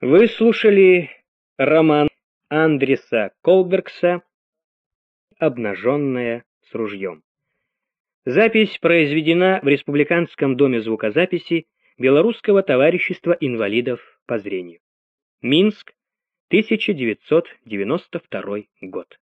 Вы слушали роман Андреса Колбергса «Обнаженная с ружьем». Запись произведена в Республиканском доме звукозаписи Белорусского товарищества инвалидов по зрению. Минск, 1992 год.